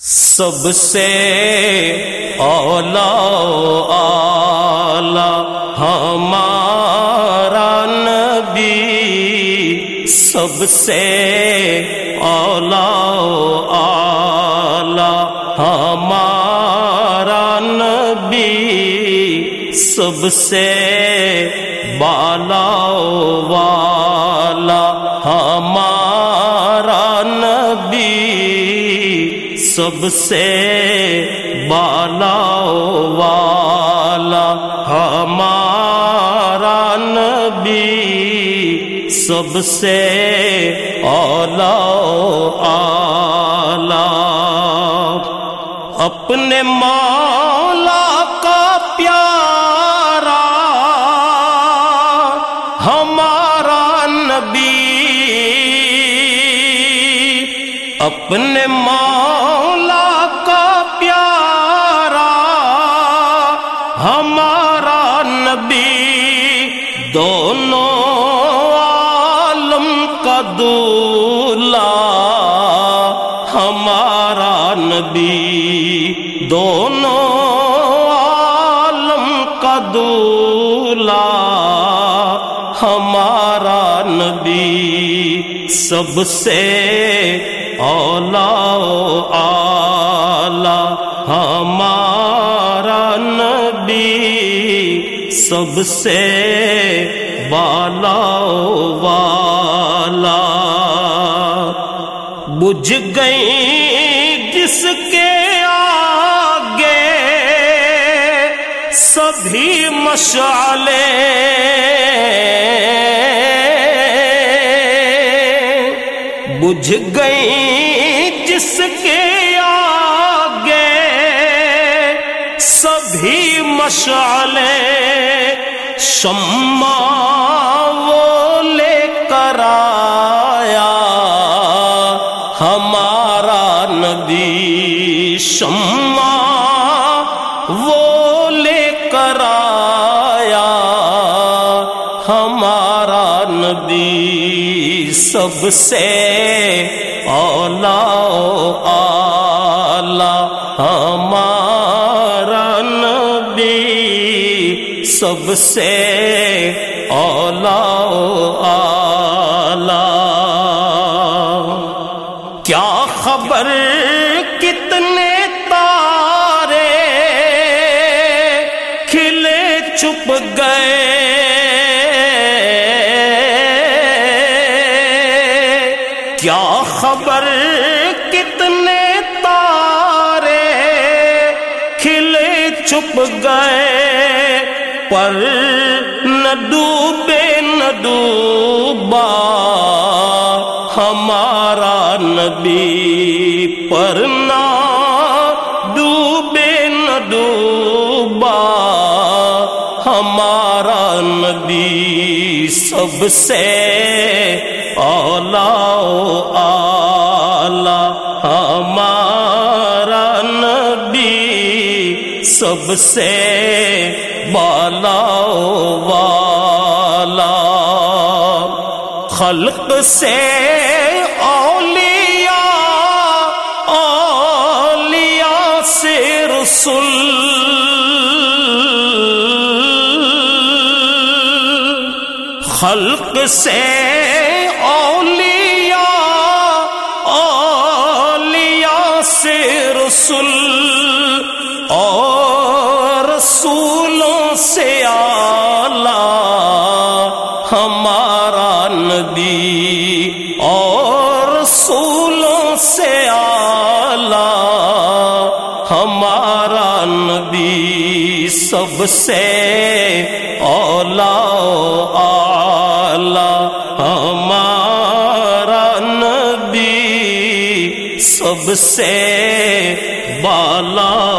سب سے اولا آلہ ہمارا نبی سب سے اولا آلہ ہمارا نبی سب سے بالا والا ہمارا سب سے بالا والا، ہمارا نبی سب سے اولا آلہ اپنے مولا کا پیارا، ہمارا نبی۔ اپنے مولا ہمارا نبی دونوں عالم کا دولا ہمارا نبی دونوں عالم کا دولا ہمارا نبی سب سے اولا آلہ ہمارا سب سے بالا والا۔ بجھ گئی جس کے آگے، سبھی مشعلے۔ بجھ گئی جس کے آگے سبھی مشعلے شما وہ لے کر آیا۔ ہمارا نبی شما وہ لے کر آیا۔ ہمارا نبی سب سے اولا آلہ۔ ہمارا سب سے اولا آلہ کیا خبر کتنے تارے کھلے چھپ گئے؟ کیا خبر کتنے تارے کھلے چھپ گئے؟ پر نہ ڈوبے، نہ ڈوبا۔ ہمارا نبی پر نہ ڈوبے، نہ ڈوبا۔ ہمارا نبی سب سے اولا آلہ ہمارا نبی سب سے بالا والا خلق سے اولیاء اولیاء سے رسول۔ خلق سے اولیاء اولیاء سے رسول۔ ہمارا نبی اور رسولوں سے آلہ ہمارا نبی سب سے اولا آلہ ہمارا نبی سب سے بالا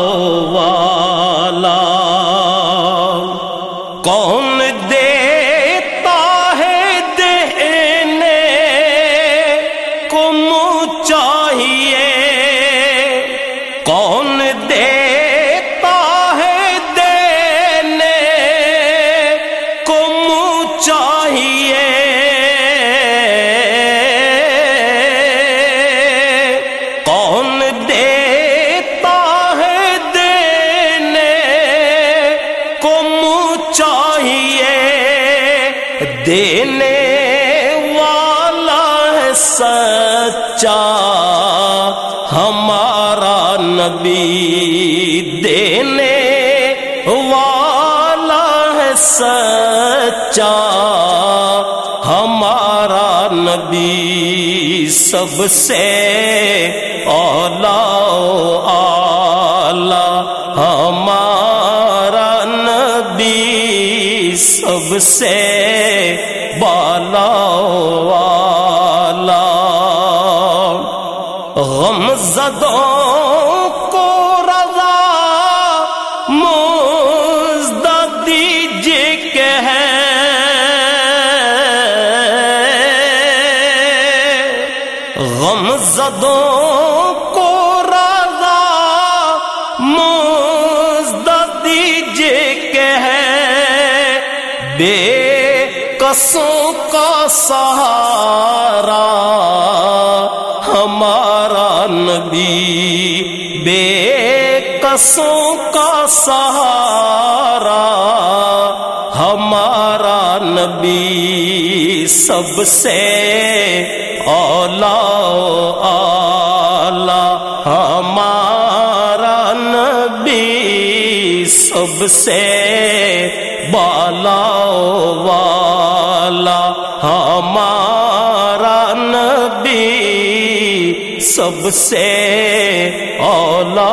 دینے والا ہے سچا، ہمارا نبی دینے والا ہے سچا، ہمارا نبی سب سے اولا آلہ ہمارا نبی سب سے والا غم زدوں کو رضا مزدہ دیجیے کہ ہے غم زدوں کو رضا مزدہ دیجیے کہ ہے بے رسوں کا سہارا ہمارا نبی بے قصوں کا سہارا ہمارا نبی سب سے اولا سب سے بالا والا ہمارا نبی سب سے اولا